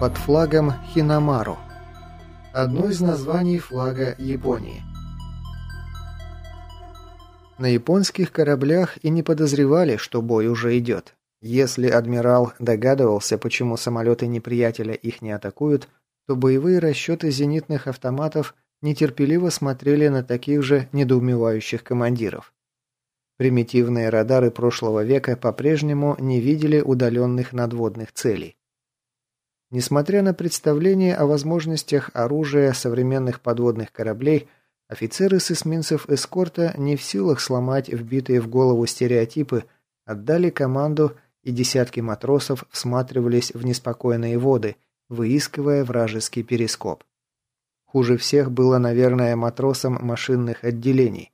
под флагом Хинамару. Одно из названий флага Японии. На японских кораблях и не подозревали, что бой уже идет. Если адмирал догадывался, почему самолеты неприятеля их не атакуют, то боевые расчеты зенитных автоматов нетерпеливо смотрели на таких же недоумевающих командиров. Примитивные радары прошлого века по-прежнему не видели удаленных надводных целей. Несмотря на представление о возможностях оружия современных подводных кораблей, офицеры с эсминцев эскорта не в силах сломать вбитые в голову стереотипы, отдали команду, и десятки матросов всматривались в неспокойные воды, выискивая вражеский перископ. Хуже всех было, наверное, матросам машинных отделений.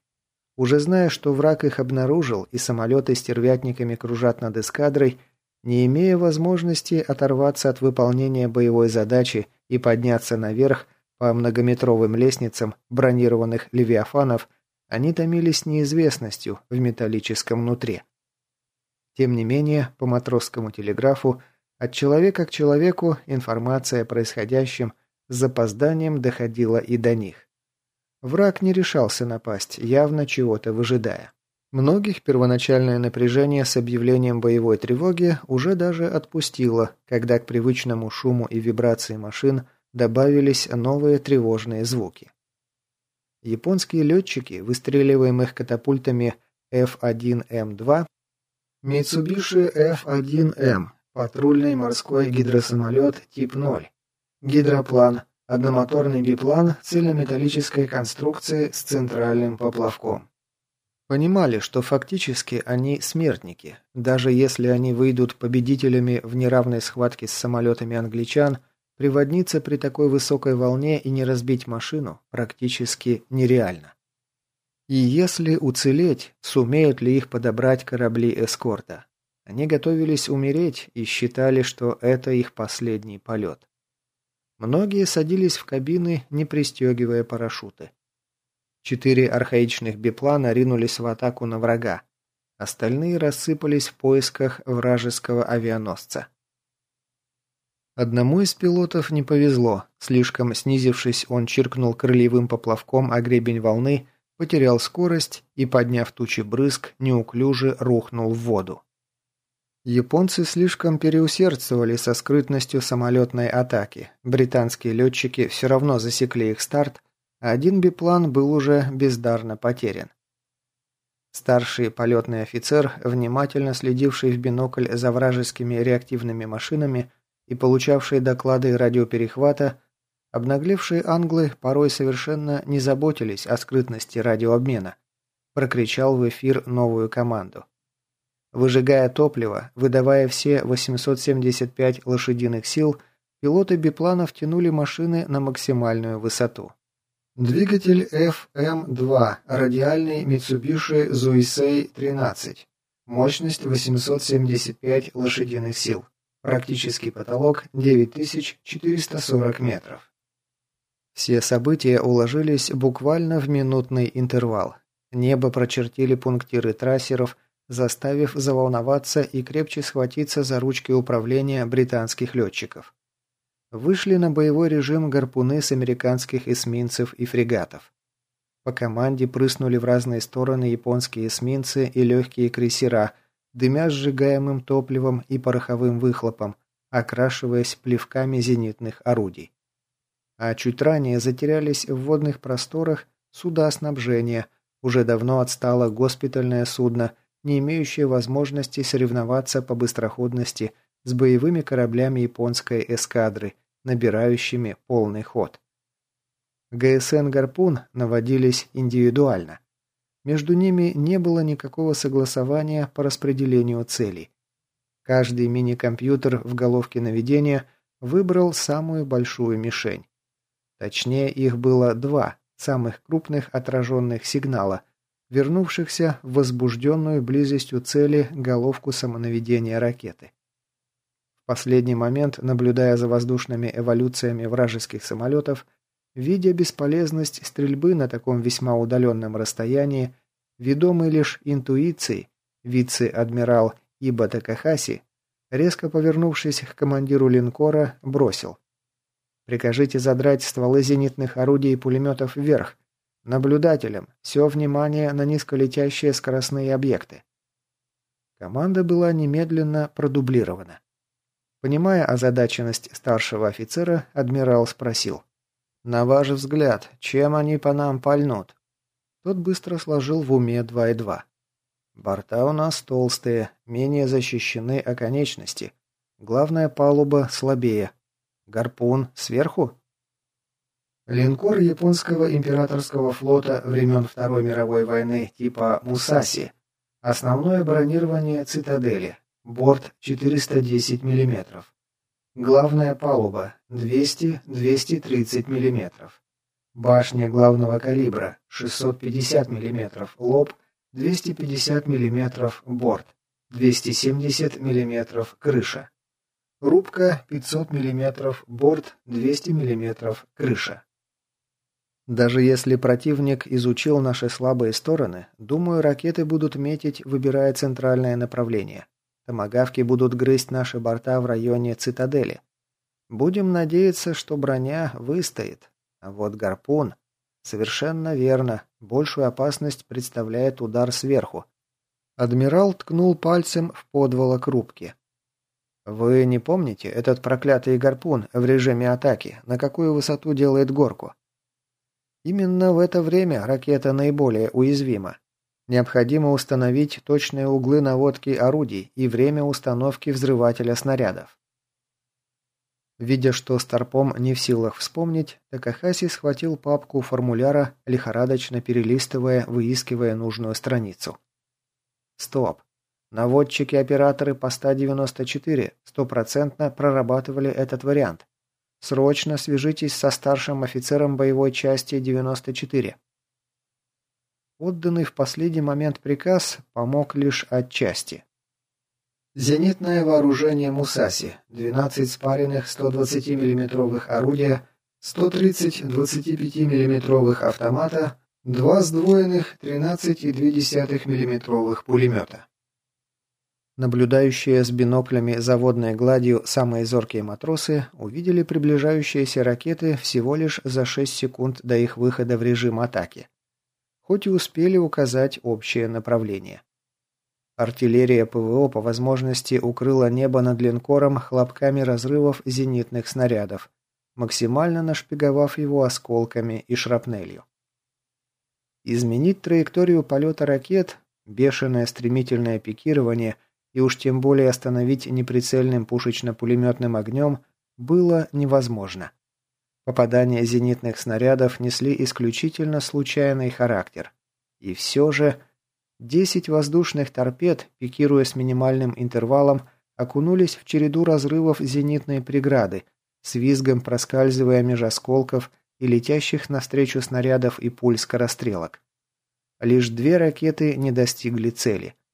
Уже зная, что враг их обнаружил и самолеты с тервятниками кружат над эскадрой, не имея возможности оторваться от выполнения боевой задачи и подняться наверх по многометровым лестницам бронированных левиафанов, они томились неизвестностью в металлическом нутре. Тем не менее, по матросскому телеграфу от человека к человеку информация о происходящем с запозданием доходила и до них. Враг не решался напасть, явно чего-то выжидая. Многих первоначальное напряжение с объявлением боевой тревоги уже даже отпустило, когда к привычному шуму и вибрации машин добавились новые тревожные звуки. Японские летчики, выстреливаемых катапультами F1M2, Mitsubishi F1M, патрульный морской гидросамолет тип 0, гидроплан, одномоторный биплан цельнометаллической конструкции с центральным поплавком. Понимали, что фактически они смертники. Даже если они выйдут победителями в неравной схватке с самолетами англичан, приводниться при такой высокой волне и не разбить машину практически нереально. И если уцелеть, сумеют ли их подобрать корабли эскорта? Они готовились умереть и считали, что это их последний полет. Многие садились в кабины, не пристегивая парашюты. Четыре архаичных биплана ринулись в атаку на врага. Остальные рассыпались в поисках вражеского авианосца. Одному из пилотов не повезло. Слишком снизившись, он чиркнул крыльевым поплавком о гребень волны, потерял скорость и, подняв тучи брызг, неуклюже рухнул в воду. Японцы слишком переусердствовали со скрытностью самолетной атаки. Британские летчики все равно засекли их старт, один биплан был уже бездарно потерян. Старший полетный офицер, внимательно следивший в бинокль за вражескими реактивными машинами и получавший доклады радиоперехвата, обнаглевшие англы порой совершенно не заботились о скрытности радиообмена, прокричал в эфир новую команду. Выжигая топливо, выдавая все 875 лошадиных сил, пилоты бипланов тянули машины на максимальную высоту. Двигатель FM2, радиальный Mitsubishi Zuisei 13. Мощность 875 лошадиных сил. Практический потолок 9440 метров. Все события уложились буквально в минутный интервал. Небо прочертили пунктиры трассеров, заставив заволноваться и крепче схватиться за ручки управления британских летчиков вышли на боевой режим гарпуны с американских эсминцев и фрегатов. По команде прыснули в разные стороны японские эсминцы и легкие крейсера, дымя сжигаемым топливом и пороховым выхлопом, окрашиваясь плевками зенитных орудий. А чуть ранее затерялись в водных просторах суда снабжения, уже давно отстало госпитальное судно, не имеющее возможности соревноваться по быстроходности с боевыми кораблями японской эскадры – набирающими полный ход. ГСН «Гарпун» наводились индивидуально. Между ними не было никакого согласования по распределению целей. Каждый мини-компьютер в головке наведения выбрал самую большую мишень. Точнее, их было два, самых крупных отраженных сигнала, вернувшихся в возбужденную близостью цели головку самонаведения ракеты последний момент, наблюдая за воздушными эволюциями вражеских самолетов, видя бесполезность стрельбы на таком весьма удаленном расстоянии, ведомый лишь интуицией, вице-адмирал Иба Такахаси резко повернувшись к командиру линкора, бросил. «Прикажите задрать стволы зенитных орудий и пулеметов вверх. Наблюдателям все внимание на низколетящие скоростные объекты». Команда была немедленно продублирована. Понимая озадаченность старшего офицера, адмирал спросил. «На ваш взгляд, чем они по нам пальнут?» Тот быстро сложил в уме два и два. «Борта у нас толстые, менее защищены оконечности. Главная палуба слабее. Гарпун сверху?» Линкор японского императорского флота времен Второй мировой войны типа «Мусаси». Основное бронирование цитадели. Борт 410 мм. Главная палуба 200-230 мм. Башня главного калибра 650 мм. Лоб 250 мм. Борт 270 мм. Крыша. Рубка 500 мм. Борт 200 мм. Крыша. Даже если противник изучил наши слабые стороны, думаю, ракеты будут метить, выбирая центральное направление. Томагавки будут грызть наши борта в районе цитадели. Будем надеяться, что броня выстоит. А вот гарпун... Совершенно верно. Большую опасность представляет удар сверху. Адмирал ткнул пальцем в подволок рубки. «Вы не помните этот проклятый гарпун в режиме атаки, на какую высоту делает горку?» Именно в это время ракета наиболее уязвима. Необходимо установить точные углы наводки орудий и время установки взрывателя снарядов. Видя, что Старпом не в силах вспомнить, Такахаси схватил папку формуляра, лихорадочно перелистывая, выискивая нужную страницу. Стоп. Наводчики-операторы по 194 стопроцентно прорабатывали этот вариант. Срочно свяжитесь со старшим офицером боевой части 94. Отданный в последний момент приказ помог лишь отчасти. Зенитное вооружение «Мусаси», 12 спаренных 120 миллиметровых орудия, 130 25 миллиметровых автомата, два сдвоенных 13,2 миллиметровых пулемета. Наблюдающие с биноклями за водной гладью самые зоркие матросы увидели приближающиеся ракеты всего лишь за 6 секунд до их выхода в режим атаки. Хоть и успели указать общее направление. Артиллерия ПВО по возможности укрыла небо над линкором хлопками разрывов зенитных снарядов, максимально нашпиговав его осколками и шрапнелью. Изменить траекторию полета ракет, бешеное стремительное пикирование – и уж тем более остановить неприцельным пушечно-пулеметным огнем было невозможно. Попадания зенитных снарядов несли исключительно случайный характер. И все же 10 воздушных торпед, пикируя с минимальным интервалом, окунулись в череду разрывов зенитной преграды, с визгом проскальзывая меж осколков и летящих навстречу снарядов и пуль скорострелок. Лишь две ракеты не достигли цели –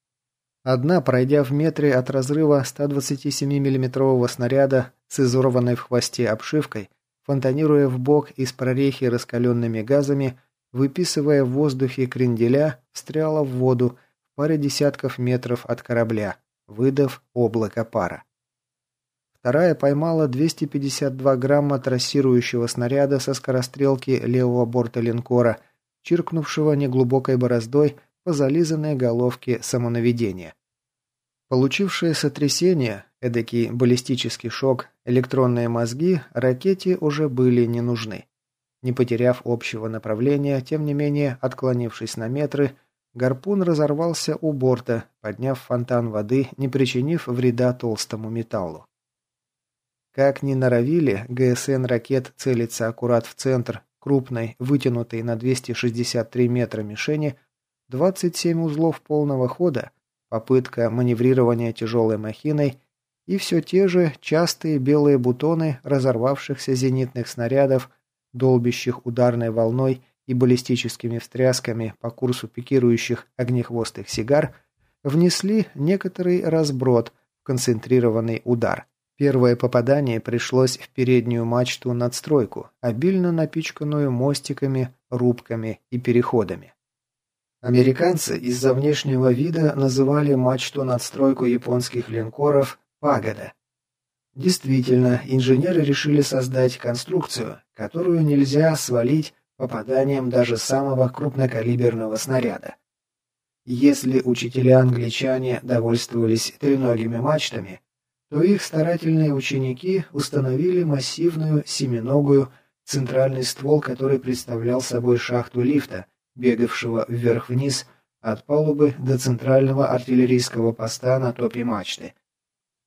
Одна, пройдя в метре от разрыва 127 миллиметрового снаряда с изорванной в хвосте обшивкой, фонтанируя в бок из прорехи раскаленными газами, выписывая в воздухе кренделя, встряла в воду в паре десятков метров от корабля, выдав облако пара. Вторая поймала 252 грамма трассирующего снаряда со скорострелки левого борта линкора, чиркнувшего неглубокой бороздой по зализанной головке самонаведения. Получившие сотрясение, эдакий баллистический шок, электронные мозги ракете уже были не нужны. Не потеряв общего направления, тем не менее, отклонившись на метры, гарпун разорвался у борта, подняв фонтан воды, не причинив вреда толстому металлу. Как ни норовили, ГСН ракет целиться аккурат в центр крупной, вытянутой на 263 метра мишени – 27 узлов полного хода, попытка маневрирования тяжелой махиной и все те же частые белые бутоны разорвавшихся зенитных снарядов, долбящих ударной волной и баллистическими встрясками по курсу пикирующих огнехвостых сигар, внесли некоторый разброд в концентрированный удар. Первое попадание пришлось в переднюю мачту надстройку, обильно напичканную мостиками, рубками и переходами. Американцы из-за внешнего вида называли мачту надстройку японских линкоров Пагода. Действительно, инженеры решили создать конструкцию, которую нельзя свалить попаданием даже самого крупнокалиберного снаряда. Если учителя-англичане довольствовались треногими мачтами, то их старательные ученики установили массивную семиногую центральный ствол, который представлял собой шахту лифта, бегавшего вверх-вниз от палубы до центрального артиллерийского поста на топе мачты.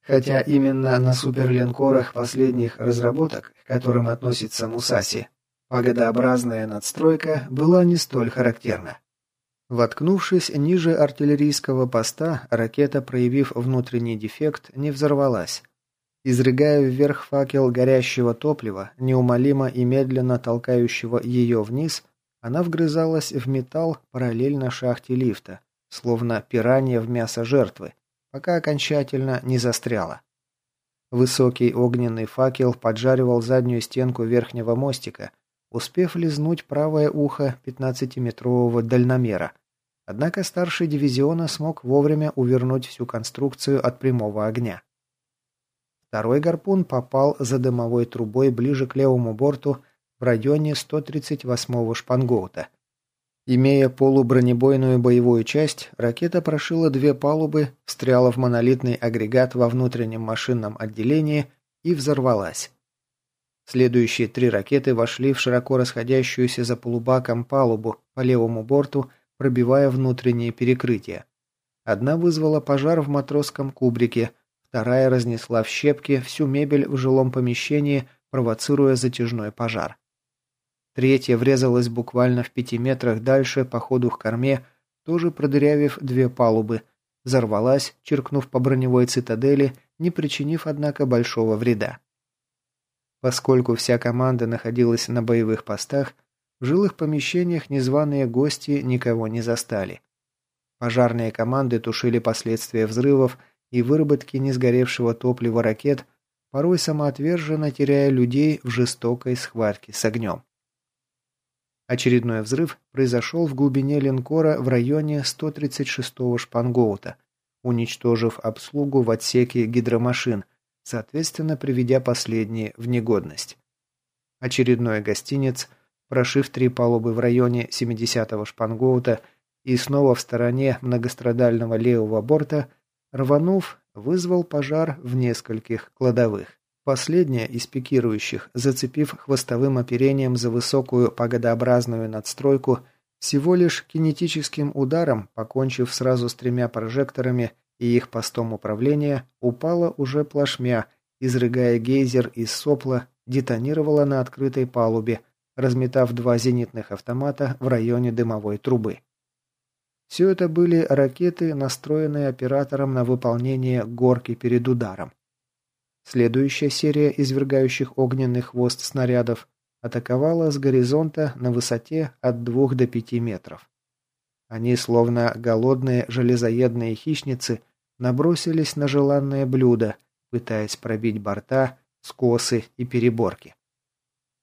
Хотя именно на суперлинкорах последних разработок, к которым относится Мусаси, погодообразная надстройка была не столь характерна. Воткнувшись ниже артиллерийского поста, ракета, проявив внутренний дефект, не взорвалась. Изрыгая вверх факел горящего топлива, неумолимо и медленно толкающего ее вниз, она вгрызалась в металл параллельно шахте лифта, словно пиранья в мясо жертвы, пока окончательно не застряла. Высокий огненный факел поджаривал заднюю стенку верхнего мостика, успев лизнуть правое ухо 15-метрового дальномера. Однако старший дивизиона смог вовремя увернуть всю конструкцию от прямого огня. Второй гарпун попал за дымовой трубой ближе к левому борту в районе 138-го шпангоута. Имея полубронебойную боевую часть, ракета прошила две палубы, встряла в монолитный агрегат во внутреннем машинном отделении и взорвалась. Следующие три ракеты вошли в широко расходящуюся за полубаком палубу по левому борту, пробивая внутренние перекрытия. Одна вызвала пожар в матросском кубрике, вторая разнесла в щепки всю мебель в жилом помещении, провоцируя затяжной пожар. Третья врезалась буквально в пяти метрах дальше по ходу к корме, тоже продырявив две палубы, взорвалась, черкнув по броневой цитадели, не причинив, однако, большого вреда. Поскольку вся команда находилась на боевых постах, в жилых помещениях незваные гости никого не застали. Пожарные команды тушили последствия взрывов и выработки несгоревшего топлива ракет, порой самоотверженно теряя людей в жестокой схватке с огнем. Очередной взрыв произошел в глубине линкора в районе 136-го шпангоута, уничтожив обслугу в отсеке гидромашин, соответственно приведя последние в негодность. Очередной гостиниц, прошив три палубы в районе 70-го шпангоута и снова в стороне многострадального левого борта, рванув, вызвал пожар в нескольких кладовых. Последняя из пикирующих, зацепив хвостовым оперением за высокую погодообразную надстройку, всего лишь кинетическим ударом, покончив сразу с тремя прожекторами и их постом управления, упала уже плашмя, изрыгая гейзер из сопла, детонировала на открытой палубе, разметав два зенитных автомата в районе дымовой трубы. Все это были ракеты, настроенные оператором на выполнение горки перед ударом. Следующая серия извергающих огненный хвост снарядов атаковала с горизонта на высоте от 2 до 5 метров. Они, словно голодные железоедные хищницы, набросились на желанное блюдо, пытаясь пробить борта, скосы и переборки.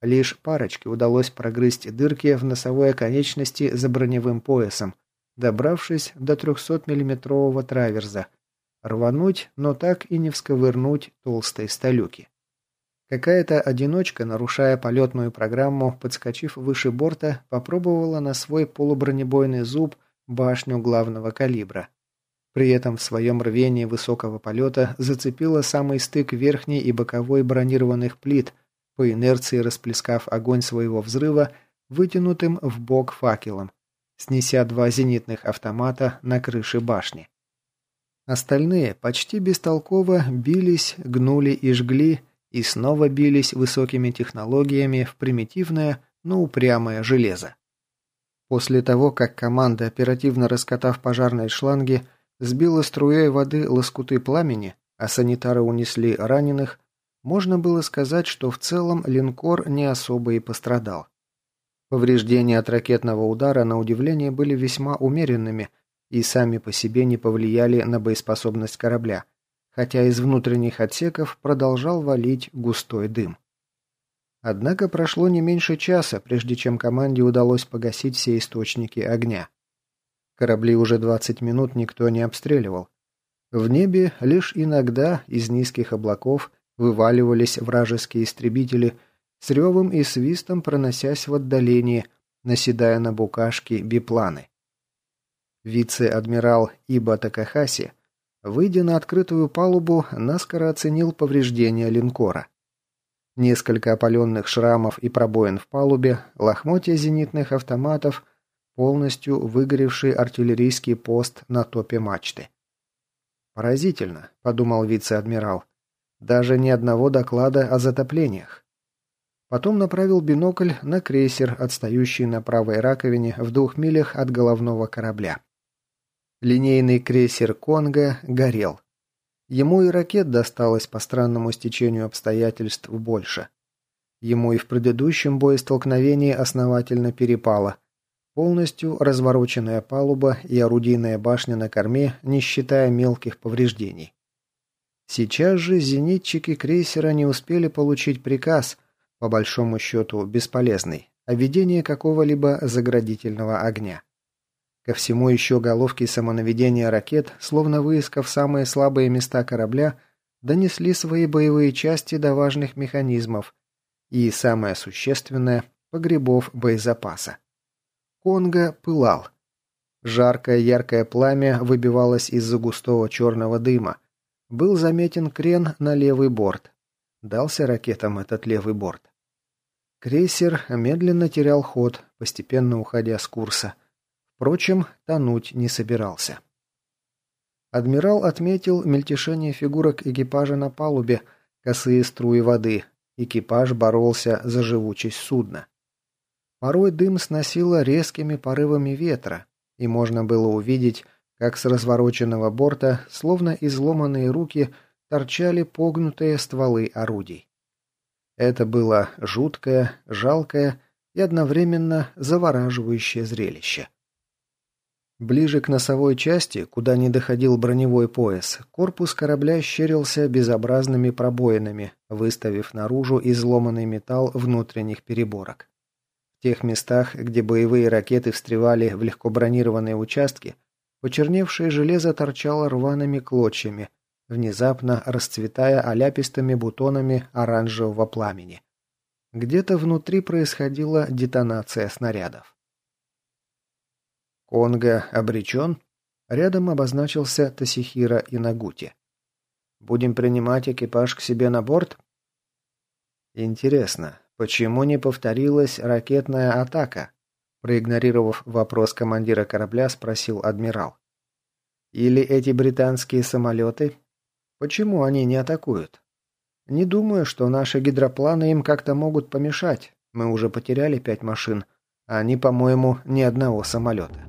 Лишь парочке удалось прогрызть дырки в носовой оконечности за броневым поясом, добравшись до 300-миллиметрового траверза – Рвануть, но так и не всковырнуть толстой сталюки. Какая-то одиночка, нарушая полетную программу, подскочив выше борта, попробовала на свой полубронебойный зуб башню главного калибра. При этом в своем рвении высокого полета зацепила самый стык верхней и боковой бронированных плит, по инерции расплескав огонь своего взрыва, вытянутым в бок факелом, снеся два зенитных автомата на крыше башни. Остальные почти бестолково бились, гнули и жгли, и снова бились высокими технологиями в примитивное, но упрямое железо. После того, как команда, оперативно раскатав пожарные шланги, сбила струей воды лоскуты пламени, а санитары унесли раненых, можно было сказать, что в целом линкор не особо и пострадал. Повреждения от ракетного удара, на удивление, были весьма умеренными – и сами по себе не повлияли на боеспособность корабля, хотя из внутренних отсеков продолжал валить густой дым. Однако прошло не меньше часа, прежде чем команде удалось погасить все источники огня. Корабли уже 20 минут никто не обстреливал. В небе лишь иногда из низких облаков вываливались вражеские истребители с ревом и свистом проносясь в отдалении, наседая на букашки бипланы. Вице-адмирал Иба Такахаси, выйдя на открытую палубу, наскоро оценил повреждения линкора. Несколько опаленных шрамов и пробоин в палубе, лохмотья зенитных автоматов, полностью выгоревший артиллерийский пост на топе мачты. «Поразительно», — подумал вице-адмирал. «Даже ни одного доклада о затоплениях». Потом направил бинокль на крейсер, отстающий на правой раковине в двух милях от головного корабля. Линейный крейсер «Конго» горел. Ему и ракет досталось по странному стечению обстоятельств больше. Ему и в предыдущем боестолкновении основательно перепало. Полностью развороченная палуба и орудийная башня на корме, не считая мелких повреждений. Сейчас же зенитчики крейсера не успели получить приказ, по большому счету бесполезный, о ведении какого-либо заградительного огня. Ко всему еще головки самонаведения ракет, словно выискав самые слабые места корабля, донесли свои боевые части до важных механизмов и, самое существенное, погребов боезапаса. Конго пылал. Жаркое яркое пламя выбивалось из-за густого черного дыма. Был заметен крен на левый борт. Дался ракетам этот левый борт. Крейсер медленно терял ход, постепенно уходя с курса. Впрочем, тонуть не собирался. Адмирал отметил мельтешение фигурок экипажа на палубе, косые струи воды. Экипаж боролся за живучесть судна. Порой дым сносило резкими порывами ветра, и можно было увидеть, как с развороченного борта, словно изломанные руки, торчали погнутые стволы орудий. Это было жуткое, жалкое и одновременно завораживающее зрелище. Ближе к носовой части, куда не доходил броневой пояс, корпус корабля щерился безобразными пробоинами, выставив наружу изломанный металл внутренних переборок. В тех местах, где боевые ракеты встревали в легко бронированные участки, почерневшее железо торчало рваными клочьями, внезапно расцветая оляпистыми бутонами оранжевого пламени. Где-то внутри происходила детонация снарядов. Конго обречен? Рядом обозначился Тасихира и Нагути. Будем принимать экипаж к себе на борт? Интересно, почему не повторилась ракетная атака? Проигнорировав вопрос командира корабля, спросил адмирал. Или эти британские самолеты? Почему они не атакуют? Не думаю, что наши гидропланы им как-то могут помешать. Мы уже потеряли пять машин, а они, по-моему, ни одного самолета.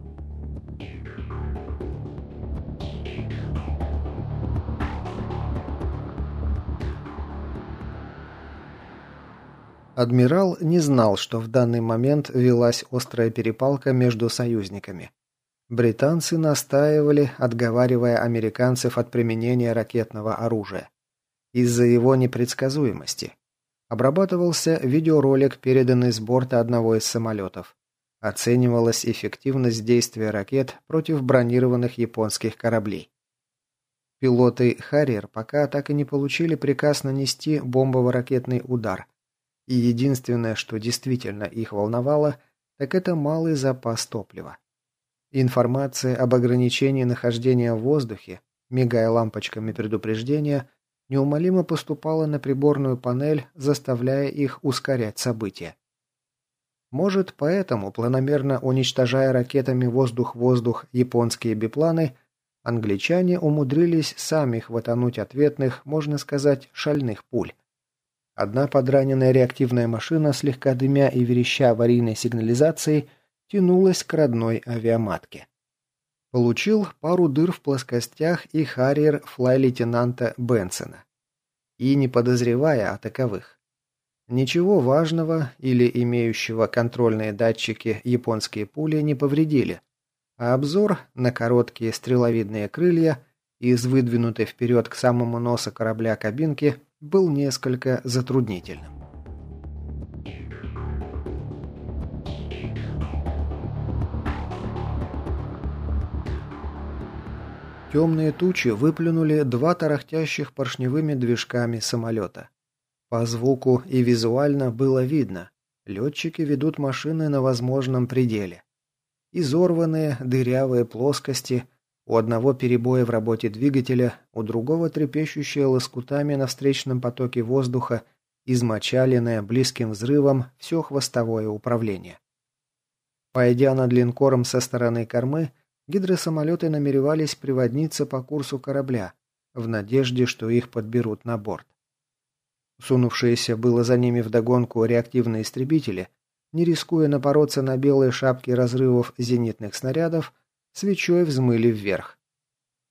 Адмирал не знал, что в данный момент велась острая перепалка между союзниками. Британцы настаивали, отговаривая американцев от применения ракетного оружия. Из-за его непредсказуемости. Обрабатывался видеоролик, переданный с борта одного из самолетов. Оценивалась эффективность действия ракет против бронированных японских кораблей. Пилоты «Харриер» пока так и не получили приказ нанести бомбово-ракетный удар, и единственное, что действительно их волновало, так это малый запас топлива. Информация об ограничении нахождения в воздухе, мигая лампочками предупреждения, неумолимо поступала на приборную панель, заставляя их ускорять события. Может, поэтому, планомерно уничтожая ракетами воздух-воздух японские бипланы, англичане умудрились сами хватануть ответных, можно сказать, шальных пуль. Одна подраненная реактивная машина, слегка дымя и вереща аварийной сигнализацией, тянулась к родной авиаматке. Получил пару дыр в плоскостях и харьер флай-лейтенанта Бенсона. И не подозревая о таковых. Ничего важного или имеющего контрольные датчики японские пули не повредили, а обзор на короткие стреловидные крылья из выдвинутой вперед к самому носу корабля кабинки был несколько затруднительным. Темные тучи выплюнули два тарахтящих поршневыми движками самолета. По звуку и визуально было видно. Летчики ведут машины на возможном пределе. Изорванные, дырявые плоскости, у одного перебоя в работе двигателя, у другого трепещущие лоскутами на встречном потоке воздуха, измочаленное близким взрывом все хвостовое управление. Пойдя над линкором со стороны кормы, гидросамолеты намеревались приводниться по курсу корабля, в надежде, что их подберут на борт. Сунувшиеся было за ними вдогонку реактивные истребители, не рискуя напороться на белые шапки разрывов зенитных снарядов, свечой взмыли вверх.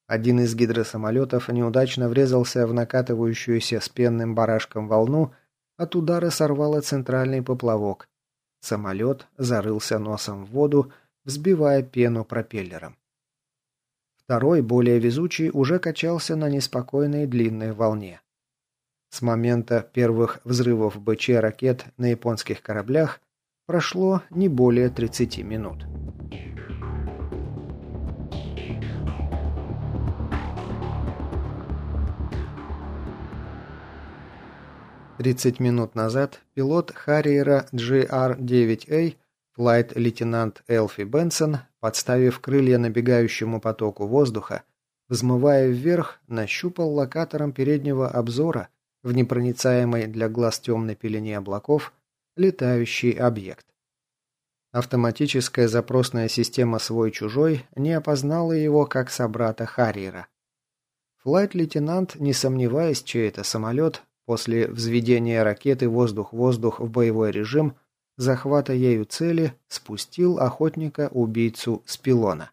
Один из гидросамолетов неудачно врезался в накатывающуюся с пенным барашком волну, от удара сорвало центральный поплавок. Самолет зарылся носом в воду, взбивая пену пропеллером. Второй, более везучий, уже качался на неспокойной длинной волне. С момента первых взрывов БЧ ракет на японских кораблях прошло не более 30 минут. Тридцать минут назад пилот Харриера GR-9A Флайт-лейтенант Элфи Бенсон, подставив крылья набегающему потоку воздуха, взмывая вверх, нащупал локатором переднего обзора в непроницаемой для глаз темной пелене облаков летающий объект. Автоматическая запросная система «Свой-чужой» не опознала его как собрата Харриера. Флайт-лейтенант, не сомневаясь, чей это самолет, после взведения ракеты «Воздух-воздух» в боевой режим – захвата ею цели, спустил охотника-убийцу с пилона.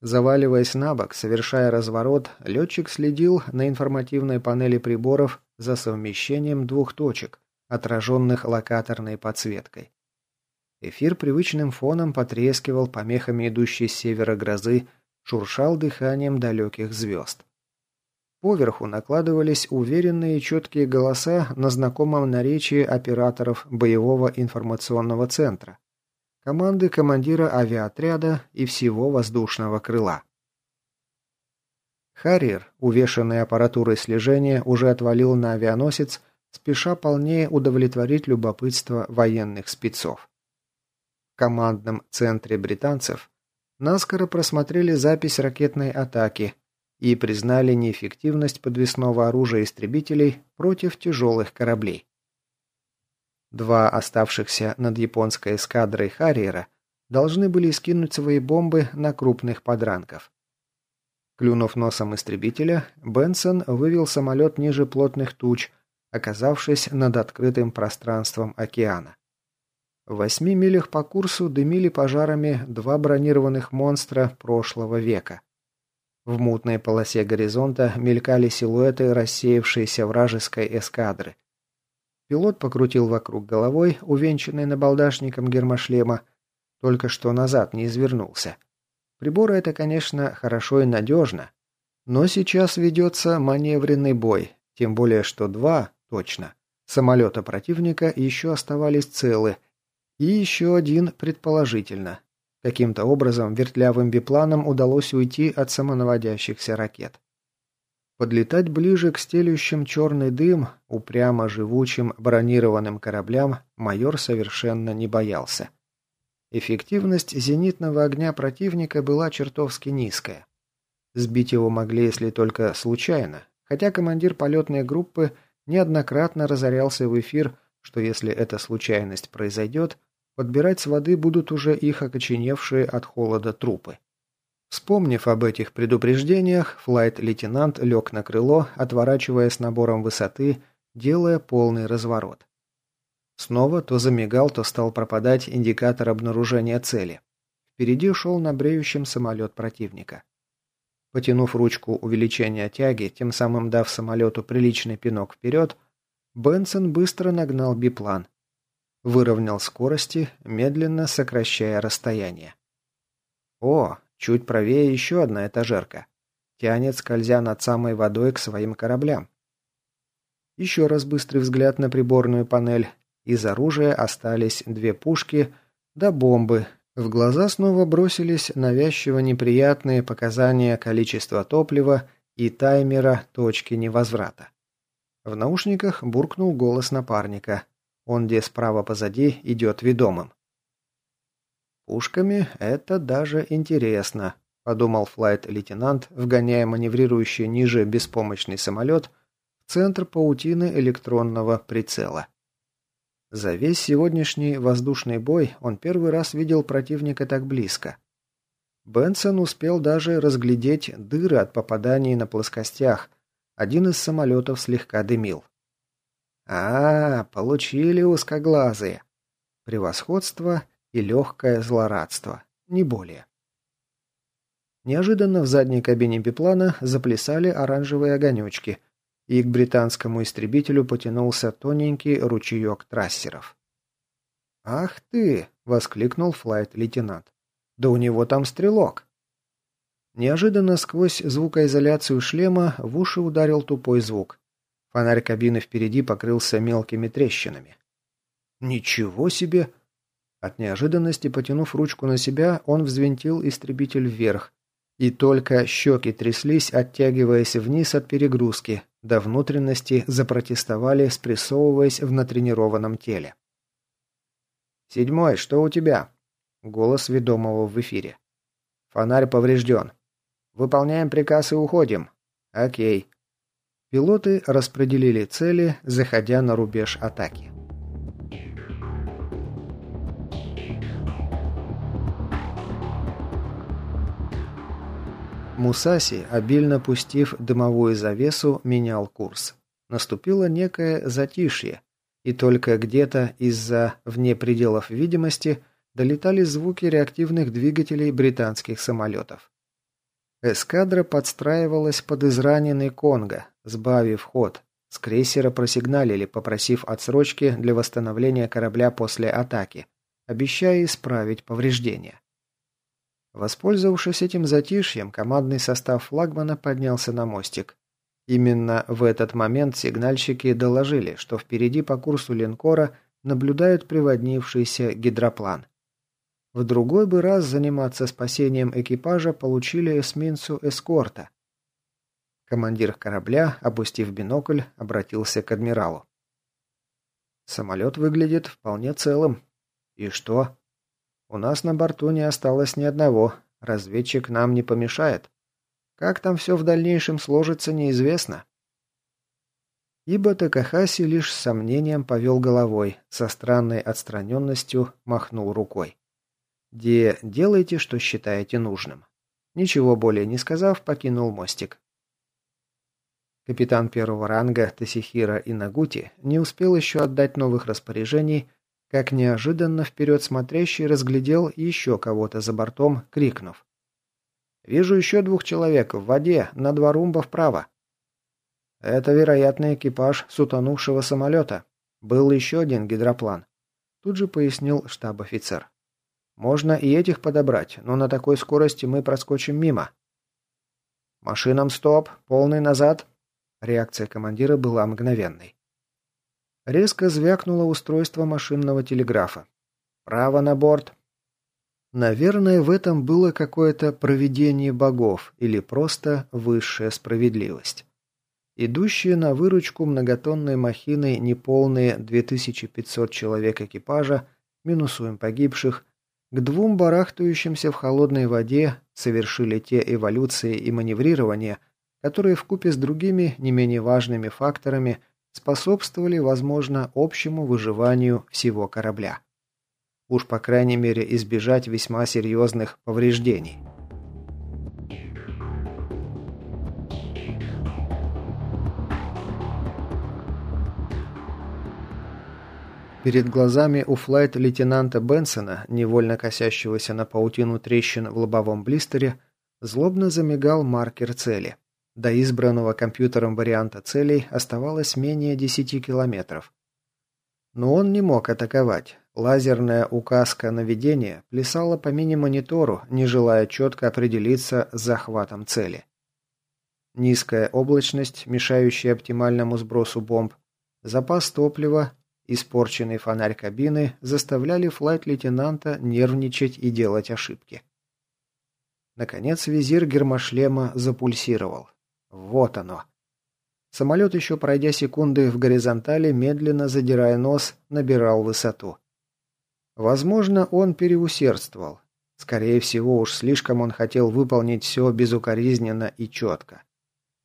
Заваливаясь на бок, совершая разворот, летчик следил на информативной панели приборов за совмещением двух точек, отраженных локаторной подсветкой. Эфир привычным фоном потрескивал помехами идущей с севера грозы, шуршал дыханием далеких звезд. Поверху накладывались уверенные и четкие голоса на знакомом наречии операторов боевого информационного центра, команды командира авиаотряда и всего воздушного крыла. Харриер, увешанный аппаратурой слежения, уже отвалил на авианосец, спеша полнее удовлетворить любопытство военных спецов. В командном центре британцев наскоро просмотрели запись ракетной атаки, и признали неэффективность подвесного оружия истребителей против тяжелых кораблей. Два оставшихся над японской эскадрой Харриера должны были скинуть свои бомбы на крупных подранков. Клюнув носом истребителя, Бенсон вывел самолет ниже плотных туч, оказавшись над открытым пространством океана. В восьми милях по курсу дымили пожарами два бронированных монстра прошлого века. В мутной полосе горизонта мелькали силуэты рассеявшейся вражеской эскадры. Пилот покрутил вокруг головой, увенчанной набалдашником гермошлема, только что назад не извернулся. Приборы это, конечно, хорошо и надежно, но сейчас ведется маневренный бой, тем более что два, точно, самолета противника еще оставались целы, и еще один, предположительно, Каким-то образом вертлявым бипланам удалось уйти от самонаводящихся ракет. Подлетать ближе к стелющим черный дым, упрямо живучим бронированным кораблям, майор совершенно не боялся. Эффективность зенитного огня противника была чертовски низкая. Сбить его могли, если только случайно, хотя командир полетной группы неоднократно разорялся в эфир, что если эта случайность произойдет, Подбирать с воды будут уже их окоченевшие от холода трупы. Вспомнив об этих предупреждениях, флайт-лейтенант лег на крыло, отворачивая с набором высоты, делая полный разворот. Снова то замигал, то стал пропадать индикатор обнаружения цели. Впереди шел на бреющем самолет противника. Потянув ручку увеличения тяги, тем самым дав самолету приличный пинок вперед, Бенсон быстро нагнал биплан. Выровнял скорости, медленно сокращая расстояние. О, чуть правее еще одна этажерка. Тянет, скользя над самой водой к своим кораблям. Еще раз быстрый взгляд на приборную панель. Из оружия остались две пушки да бомбы, В глаза снова бросились навязчиво неприятные показания количества топлива и таймера точки невозврата. В наушниках буркнул голос напарника. Он, где справа позади, идет ведомым. «Пушками это даже интересно», – подумал флайт-лейтенант, вгоняя маневрирующий ниже беспомощный самолет в центр паутины электронного прицела. За весь сегодняшний воздушный бой он первый раз видел противника так близко. Бенсон успел даже разглядеть дыры от попаданий на плоскостях. Один из самолетов слегка дымил. А, получили узкоглазые. Превосходство и легкое злорадство. Не более. Неожиданно в задней кабине биплана заплясали оранжевые огонечки, и к британскому истребителю потянулся тоненький ручеек трассеров. «Ах ты!» — воскликнул флайт-лейтенант. «Да у него там стрелок!» Неожиданно сквозь звукоизоляцию шлема в уши ударил тупой звук. Фонарь кабины впереди покрылся мелкими трещинами. «Ничего себе!» От неожиданности, потянув ручку на себя, он взвинтил истребитель вверх, и только щеки тряслись, оттягиваясь вниз от перегрузки, до внутренности запротестовали, спрессовываясь в натренированном теле. «Седьмой, что у тебя?» Голос ведомого в эфире. «Фонарь поврежден. Выполняем приказ и уходим. Окей». Пилоты распределили цели, заходя на рубеж атаки. Мусаси, обильно пустив дымовую завесу, менял курс. Наступило некое затишье, и только где-то из-за вне пределов видимости долетали звуки реактивных двигателей британских самолетов. Эскадра подстраивалась под израненный Конго, сбавив ход. С крейсера просигналили, попросив отсрочки для восстановления корабля после атаки, обещая исправить повреждения. Воспользовавшись этим затишьем, командный состав флагмана поднялся на мостик. Именно в этот момент сигнальщики доложили, что впереди по курсу линкора наблюдают приводнившийся гидроплан. В другой бы раз заниматься спасением экипажа получили эсминцу эскорта. Командир корабля, опустив бинокль, обратился к адмиралу. «Самолет выглядит вполне целым. И что?» У нас на борту не осталось ни одного. Разведчик нам не помешает. Как там все в дальнейшем сложится, неизвестно. Ибо Такахаси лишь с сомнением повел головой, со странной отстраненностью махнул рукой. «Де, делайте, что считаете нужным». Ничего более не сказав, покинул мостик. Капитан первого ранга Тасихира Инагути не успел еще отдать новых распоряжений, как неожиданно вперед смотрящий разглядел еще кого-то за бортом, крикнув. «Вижу еще двух человек в воде, на два румба вправо». «Это, вероятно, экипаж с утонувшего самолета. Был еще один гидроплан», – тут же пояснил штаб-офицер. «Можно и этих подобрать, но на такой скорости мы проскочим мимо». «Машинам стоп, полный назад». Реакция командира была мгновенной. Резко звякнуло устройство машинного телеграфа. «Право на борт!» Наверное, в этом было какое-то провидение богов или просто высшая справедливость. Идущие на выручку многотонной махиной неполные 2500 человек экипажа, минусуем погибших, к двум барахтающимся в холодной воде совершили те эволюции и маневрирования, которые вкупе с другими не менее важными факторами способствовали, возможно, общему выживанию всего корабля. Уж по крайней мере избежать весьма серьезных повреждений. Перед глазами у флайт-лейтенанта Бенсона, невольно косящегося на паутину трещин в лобовом блистере, злобно замигал маркер цели – до избранного компьютером варианта целей оставалось менее 10 километров. Но он не мог атаковать. Лазерная указка наведения плясала по мини-монитору, не желая четко определиться с захватом цели. Низкая облачность, мешающая оптимальному сбросу бомб, запас топлива испорченный фонарь кабины заставляли флайт-лейтенанта нервничать и делать ошибки. Наконец визир гермошлема запульсировал. Вот оно. Самолет, еще пройдя секунды в горизонтали, медленно задирая нос, набирал высоту. Возможно, он переусердствовал. Скорее всего, уж слишком он хотел выполнить все безукоризненно и четко.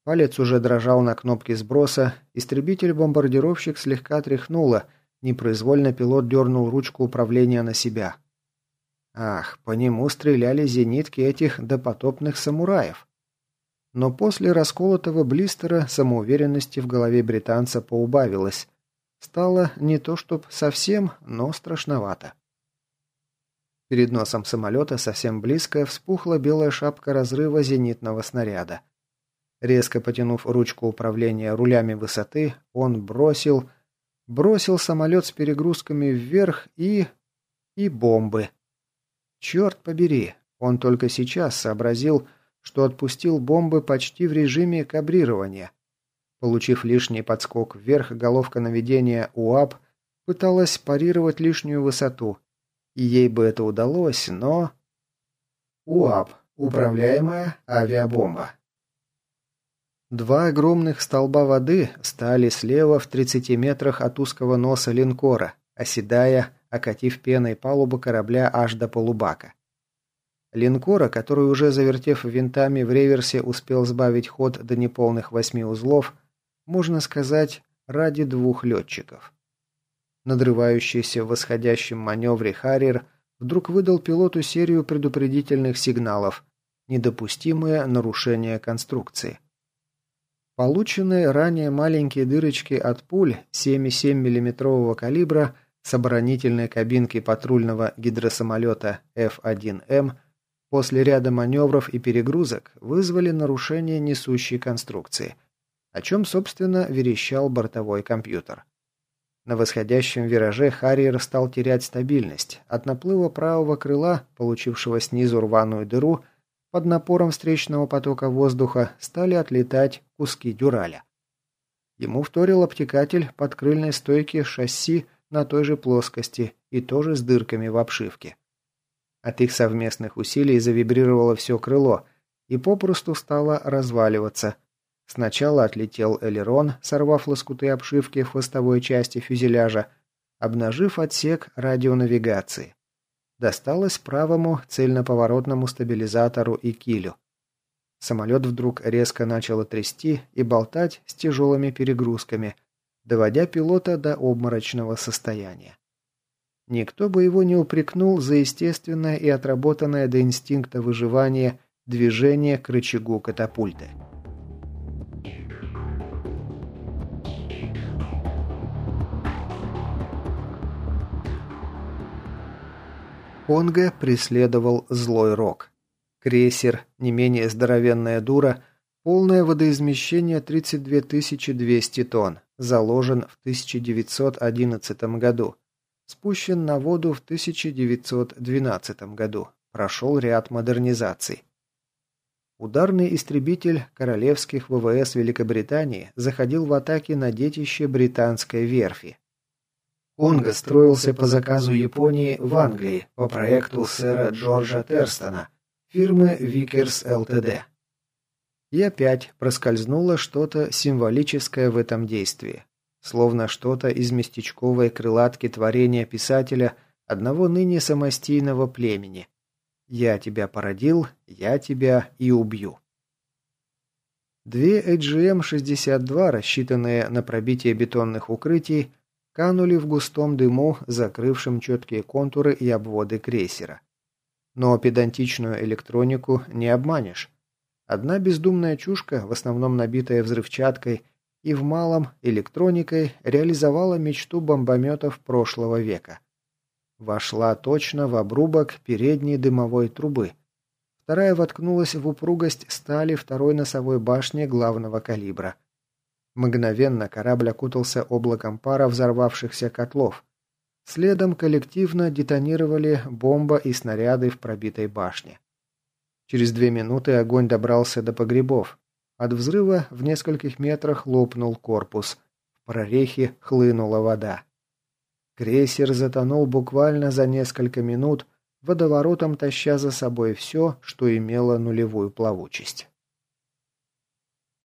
Палец уже дрожал на кнопке сброса, истребитель-бомбардировщик слегка тряхнуло, непроизвольно пилот дернул ручку управления на себя. Ах, по нему стреляли зенитки этих допотопных самураев. Но после расколотого блистера самоуверенности в голове британца поубавилось. Стало не то чтоб совсем, но страшновато. Перед носом самолета совсем близко вспухла белая шапка разрыва зенитного снаряда. Резко потянув ручку управления рулями высоты, он бросил... Бросил самолет с перегрузками вверх и... и бомбы. Черт побери, он только сейчас сообразил, что отпустил бомбы почти в режиме кабрирования. Получив лишний подскок вверх, головка наведения УАП пыталась парировать лишнюю высоту. И ей бы это удалось, но... УАП. Управляемая авиабомба. Два огромных столба воды стали слева в 30 метрах от узкого носа линкора, оседая, окатив пеной палубу корабля аж до полубака. Линкора, который уже завертев винтами в реверсе успел сбавить ход до неполных восьми узлов, можно сказать, ради двух летчиков. Надрывающийся в восходящем маневре Харриер вдруг выдал пилоту серию предупредительных сигналов, недопустимое нарушение конструкции. Полученные ранее маленькие дырочки от пуль 7,7 мм калибра с оборонительной кабинки патрульного гидросамолета F-1M после ряда маневров и перегрузок вызвали нарушение несущей конструкции, о чем, собственно, верещал бортовой компьютер. На восходящем вираже Харриер стал терять стабильность. От наплыва правого крыла, получившего снизу рваную дыру, под напором встречного потока воздуха стали отлетать куски дюраля. Ему вторил обтекатель подкрыльной стойки шасси на той же плоскости и тоже с дырками в обшивке. От их совместных усилий завибрировало все крыло и попросту стало разваливаться. Сначала отлетел элерон, сорвав лоскуты обшивки в хвостовой части фюзеляжа, обнажив отсек радионавигации досталось правому цельноповоротному стабилизатору и килю. Самолет вдруг резко начал трясти и болтать с тяжелыми перегрузками, доводя пилота до обморочного состояния. Никто бы его не упрекнул за естественное и отработанное до инстинкта выживания движение к рычагу катапульты. Конго преследовал злой рок. Крейсер, не менее здоровенная дура, полное водоизмещение 32 200 тонн, заложен в 1911 году. Спущен на воду в 1912 году. Прошел ряд модернизаций. Ударный истребитель королевских ВВС Великобритании заходил в атаки на детище британской верфи. Конго строился по заказу Японии в Англии по проекту сэра Джорджа Терстона, фирмы Vickers Ltd. И опять проскользнуло что-то символическое в этом действии, словно что-то из местечковой крылатки творения писателя одного ныне самостийного племени. «Я тебя породил, я тебя и убью». Две AGM-62, рассчитанные на пробитие бетонных укрытий, канули в густом дыму, закрывшем четкие контуры и обводы крейсера. Но педантичную электронику не обманешь. Одна бездумная чушка, в основном набитая взрывчаткой, и в малом электроникой реализовала мечту бомбометов прошлого века. Вошла точно в обрубок передней дымовой трубы. Вторая воткнулась в упругость стали второй носовой башни главного калибра. Мгновенно корабль окутался облаком пара взорвавшихся котлов. Следом коллективно детонировали бомба и снаряды в пробитой башне. Через две минуты огонь добрался до погребов. От взрыва в нескольких метрах лопнул корпус. В прорехе хлынула вода. Крейсер затонул буквально за несколько минут, водоворотом таща за собой все, что имело нулевую плавучесть.